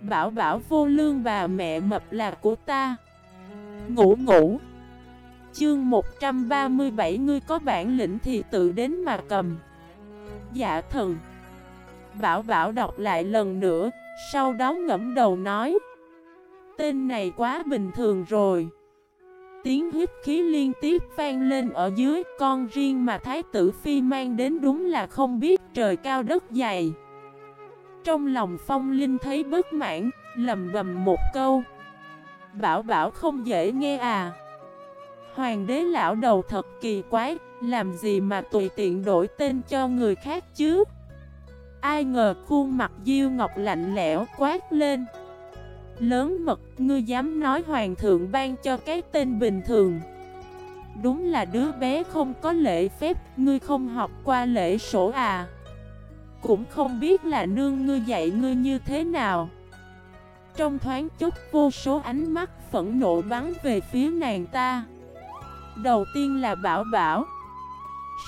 Bảo bảo vô lương bà mẹ mập là của ta. Ngủ ngủ. Chương 137 Ngươi có bản lĩnh thì tự đến mà cầm. Dạ thần. Bảo bảo đọc lại lần nữa, Sau đó ngẫm đầu nói. Tên này quá bình thường rồi. Tiếng hít khí liên tiếp vang lên ở dưới, Con riêng mà Thái tử Phi mang đến đúng là không biết trời cao đất dày. Trong lòng phong linh thấy bất mãn Lầm bầm một câu. Bảo bảo không dễ nghe à. Hoàng đế lão đầu thật kỳ quái Làm gì mà tùy tiện đổi tên cho người khác chứ? Ai ngờ khuôn mặt Diêu Ngọc lạnh lẽo quát lên. Lớn mật, ngươi dám nói hoàng thượng ban cho cái tên bình thường. Đúng là đứa bé không có lễ phép, ngươi không học qua lễ sổ à. Cũng không biết là nương ngươi dạy ngươi như thế nào. Trong thoáng chút vô số ánh mắt phẫn nộ bắn về phía nàng ta. Đầu tiên là Bảo Bảo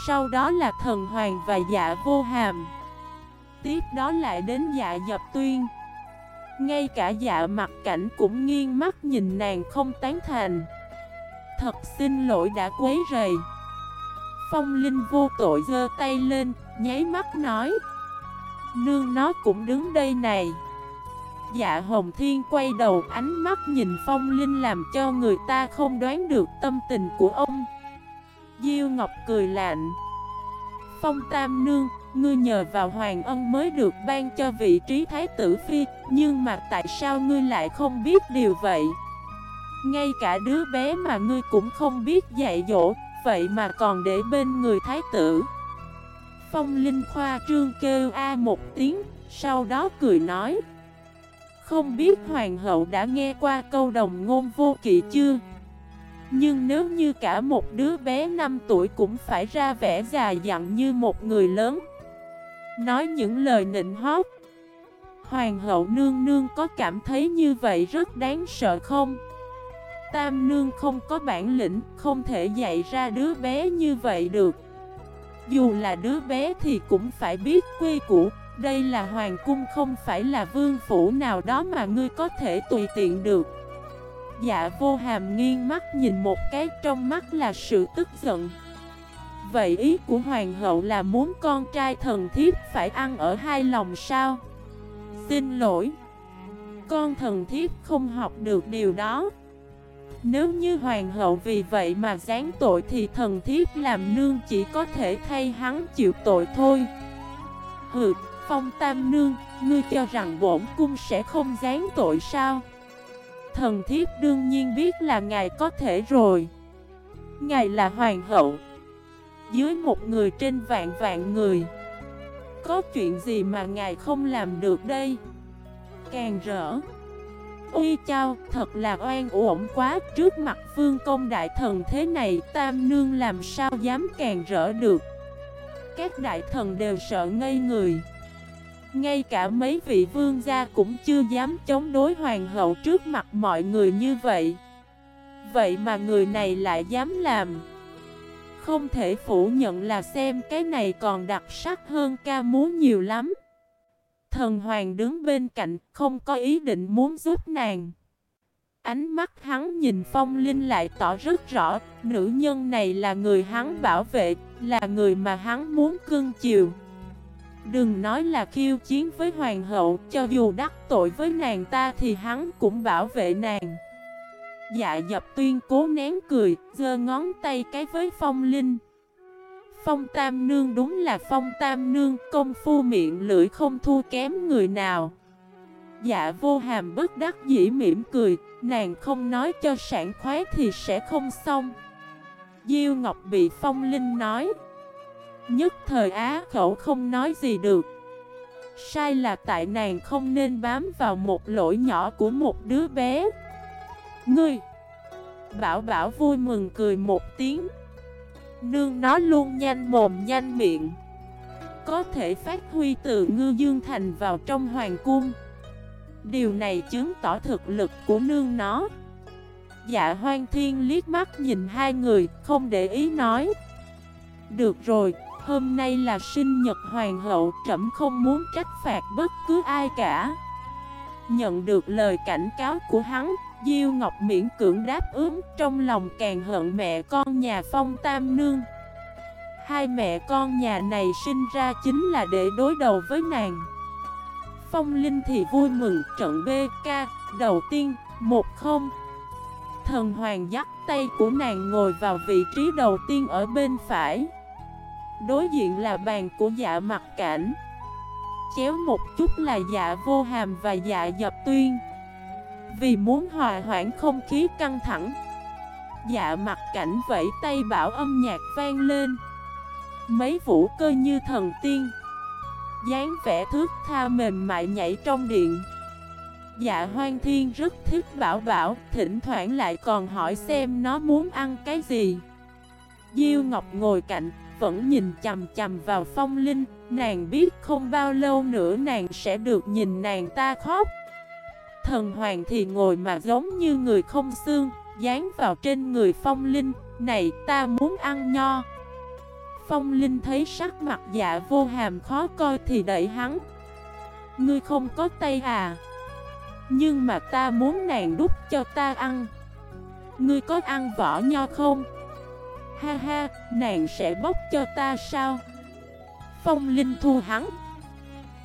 Sau đó là Thần Hoàng và Dạ Vô Hàm. Tiếp đó lại đến Dạ Dập Tuyên. Ngay cả dạ mặt cảnh cũng nghiêng mắt nhìn nàng không tán thành. Thật xin lỗi đã quấy rầy. Phong Linh vô tội giơ tay lên, nháy mắt nói Nương nó cũng đứng đây này. Dạ Hồng Thiên quay đầu, ánh mắt nhìn Phong Linh làm cho người ta không đoán được tâm tình của ông. Diêu Ngọc cười lạnh. Phong Tam Nương, Ngươi nhờ vào Hoàng Ân mới được ban cho vị trí Thái tử Phi, Nhưng mà tại sao ngươi lại không biết điều vậy? Ngay cả đứa bé mà ngươi cũng không biết dạy dỗ, Vậy mà còn để bên người Thái tử. Phong Linh Khoa trương kêu A một tiếng Sau đó cười nói. Không biết Hoàng hậu đã nghe qua câu đồng ngôn vô kỵ chưa? Nhưng nếu như cả một đứa bé 5 tuổi cũng phải ra vẻ già dặn như một người lớn. Nói những lời nịnh hót. Hoàng hậu nương nương có cảm thấy như vậy rất đáng sợ không? Tam nương không có bản lĩnh, không thể dạy ra đứa bé như vậy được. Dù là đứa bé thì cũng phải biết quy củ. Đây là hoàng cung, không phải là vương phủ nào đó mà ngươi có thể tùy tiện được. Dạ vô hàm nghiêng mắt nhìn một cái, trong mắt là sự tức giận. Vậy ý của hoàng hậu là muốn con trai thần thiếp phải ăn ở hai lòng sao? Xin lỗi. Con thần thiếp không học được điều đó. Nếu như hoàng hậu vì vậy mà gián tội thì thần thiếp làm nương chỉ có thể thay hắn chịu tội thôi. Hừ, phong tam nương, ngươi cho rằng bổn cung sẽ không gián tội sao? Thần thiếp đương nhiên biết là ngài có thể rồi. Ngài là hoàng hậu. Dưới một người trên vạn vạn người. Có chuyện gì mà ngài không làm được đây? Càng rỡ. Uy chao, thật là oan uổng quá. Trước mặt phương công đại thần thế này Tam nương làm sao dám càng rỡ được? Các đại thần đều sợ ngây người. Ngay cả mấy vị vương gia cũng chưa dám chống đối hoàng hậu trước mặt mọi người như vậy. Vậy mà người này lại dám làm. Không thể phủ nhận là xem cái này còn đặc sắc hơn ca múa nhiều lắm. Thần Hoàng đứng bên cạnh, không có ý định muốn giúp nàng. Ánh mắt hắn nhìn Phong Linh lại tỏ rất rõ, nữ nhân này là người hắn bảo vệ, là người mà hắn muốn cưng chiều. Đừng nói là khiêu chiến với hoàng hậu, cho dù đắc tội với nàng ta thì hắn cũng bảo vệ nàng. Dạ dập tuyên cố nén cười, giơ ngón tay cái với phong linh. Phong tam nương đúng là phong tam nương, công phu miệng lưỡi không thua kém người nào. Dạ vô hàm bất đắc dĩ mỉm cười, nàng không nói cho sản khoái thì sẽ không xong. Diêu Ngọc bị phong linh nói. Nhất thời á khẩu không nói gì được. Sai là tại nàng không nên bám vào một lỗi nhỏ của một đứa bé. Ngươi Bảo bảo vui mừng cười một tiếng Nương nó luôn nhanh mồm nhanh miệng. Có thể phát huy từ ngư dương thành vào trong hoàng cung. Điều này chứng tỏ thực lực của nương nó. Dạ hoang thiên liếc mắt nhìn hai người, Không để ý nói. Được rồi, Hôm nay là sinh nhật hoàng hậu, Trẫm không muốn trách phạt bất cứ ai cả. Nhận được lời cảnh cáo của hắn Diêu Ngọc miễn cưỡng đáp ứng, Trong lòng càng hận mẹ con nhà Phong Tam Nương. Hai mẹ con nhà này sinh ra chính là để đối đầu với nàng. Phong Linh thì vui mừng, trận BK đầu tiên, một không. Thần Hoàng dắt tay của nàng ngồi vào vị trí đầu tiên ở bên phải. Đối diện là bàn của dạ mặt cảnh. Chéo một chút là dạ vô hàm và dạ dập tuyên. Vì muốn hòa hoãn không khí căng thẳng. Dạ mặt cảnh vẫy tay bảo âm nhạc vang lên. Mấy vũ cơ như thần tiên. Dáng vẻ thước tha mềm mại nhảy trong điện. Dạ hoang thiên rất thích bảo bảo, Thỉnh thoảng lại còn hỏi xem nó muốn ăn cái gì. Diêu Ngọc ngồi cạnh, Vẫn nhìn chầm chầm vào phong linh. Nàng biết không bao lâu nữa nàng sẽ được nhìn nàng ta khóc. Thần hoàng thì ngồi mà giống như người không xương Dán vào trên người phong linh Này ta muốn ăn nho. Phong Linh thấy sắc mặt dạ vô hàm khó coi thì đẩy hắn. Ngươi không có tay à Nhưng mà ta muốn nàng đút cho ta ăn. Ngươi có ăn vỏ nho không? Ha ha, nàng sẽ bóc cho ta sao? Phong Linh thu hắn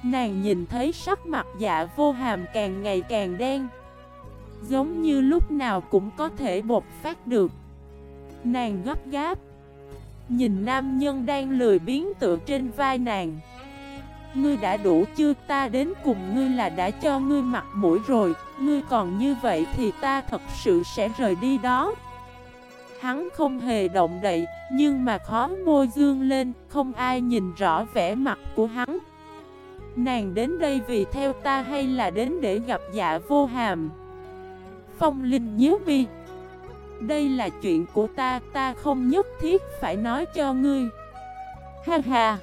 Nàng nhìn thấy sắc mặt dạ vô hàm càng ngày càng đen. Giống như lúc nào cũng có thể bột phát được. Nàng gấp gáp. Nhìn nam nhân đang lười biến tựa trên vai nàng. Ngươi đã đủ chưa? Ta đến cùng ngươi là đã cho ngươi mặt mũi rồi. Ngươi còn như vậy thì ta thật sự sẽ rời đi đó. Hắn không hề động đậy, Nhưng mà khó môi dương lên, Không ai nhìn rõ vẻ mặt của hắn. Nàng đến đây vì theo ta hay là đến để gặp dạ vô hàm? Phong Linh nhớ mi. Đây là chuyện của ta, ta không nhất thiết phải nói cho ngươi. Ha ha.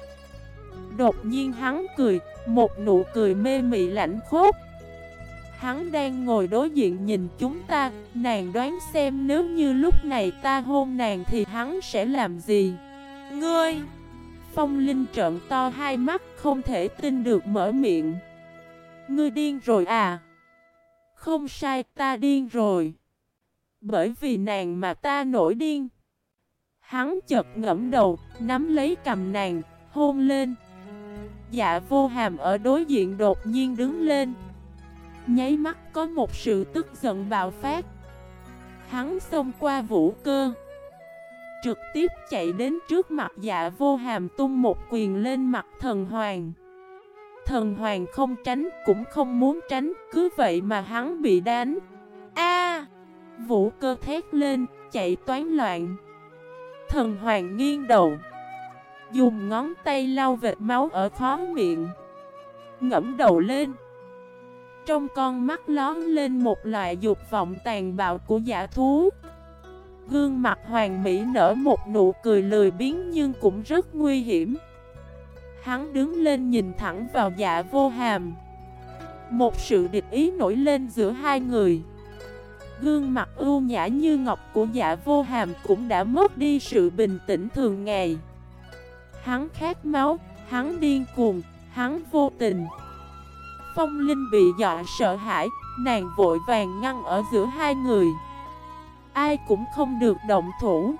Đột nhiên hắn cười, một nụ cười mê mị lạnh khốt. Hắn đang ngồi đối diện nhìn chúng ta Nàng đoán xem nếu như lúc này ta hôn nàng thì hắn sẽ làm gì? Ngươi! Phong Linh trợn to hai mắt, không thể tin được mở miệng. Ngươi điên rồi à? Không sai, ta điên rồi. Bởi vì nàng mà ta nổi điên. Hắn chợt ngẫm đầu, Nắm lấy cầm nàng, Hôn lên. Dạ vô hàm ở đối diện đột nhiên đứng lên. Nháy mắt có một sự tức giận bạo phát. Hắn xông qua vũ cơ. Trực tiếp chạy đến trước mặt dạ vô hàm tung một quyền lên mặt thần hoàng. Thần hoàng không tránh cũng không muốn tránh Cứ vậy mà hắn bị đánh. A! Vũ cơ thét lên, chạy toán loạn. Thần hoàng nghiêng đầu Dùng ngón tay lau vệt máu ở khó miệng Ngẫm đầu lên. Trong con mắt lón lên một loại dục vọng tàn bạo của giả thú. Gương mặt hoàng mỹ nở một nụ cười lười biếng nhưng cũng rất nguy hiểm. Hắn đứng lên nhìn thẳng vào dạ vô hàm. Một sự địch ý nổi lên giữa hai người. Gương mặt ưu nhã như ngọc của dạ vô hàm cũng đã mất đi sự bình tĩnh thường ngày. Hắn khát máu, hắn điên cuồng, hắn vô tình. Phong Linh bị dọa sợ hãi, nàng vội vàng ngăn ở giữa hai người. Ai cũng không được động thủ.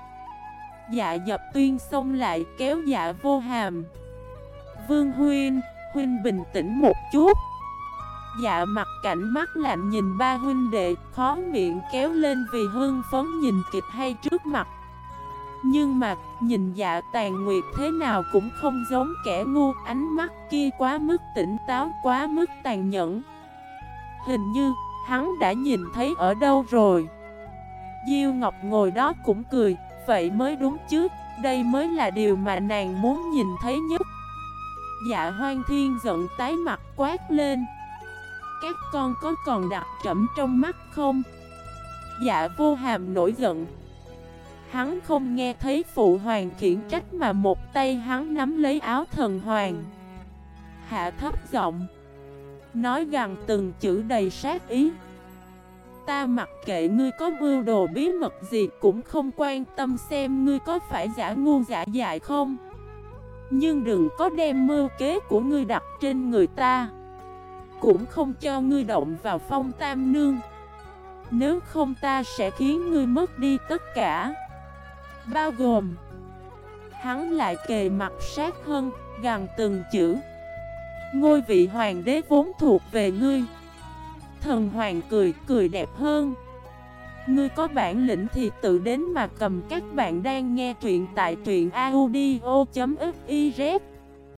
Dạ dập tuyên xông lại kéo dạ vô hàm. Vương Huynh, Huynh bình tĩnh một chút. Dạ mặt cảnh mắt lạnh nhìn ba huynh đệ Khó miệng kéo lên vì hương phấn nhìn kịch hay trước mặt. Nhưng mà nhìn dạ tàn nguyệt thế nào cũng không giống kẻ ngu Ánh mắt kia quá mức tỉnh táo quá mức tàn nhẫn. Hình như hắn đã nhìn thấy ở đâu rồi? Diêu Ngọc ngồi đó cũng cười, Vậy mới đúng chứ, Đây mới là điều mà nàng muốn nhìn thấy nhất. Dạ hoang thiên giận tái mặt quát lên, các con có còn đặt trẫm trong mắt không? Dạ vô hàm nổi giận, Hắn không nghe thấy phụ hoàng khiển trách mà một tay hắn nắm lấy áo thần hoàng. Hạ thấp giọng, Nói gần từng chữ đầy sát ý. Ta mặc kệ ngươi có mưu đồ bí mật gì cũng không quan tâm xem ngươi có phải giả ngu giả dại không. Nhưng đừng có đem mưu kế của ngươi đặt trên người ta. Cũng không cho ngươi động vào phong tam nương. Nếu không ta sẽ khiến ngươi mất đi tất cả. Bao gồm Hắn lại kề mặt sát hơn, gần từng chữ. Ngôi vị hoàng đế vốn thuộc về ngươi. Thần hoàng cười, cười đẹp hơn. Ngươi có bản lĩnh thì tự đến mà cầm các bạn đang nghe truyện tại truyện audio.fif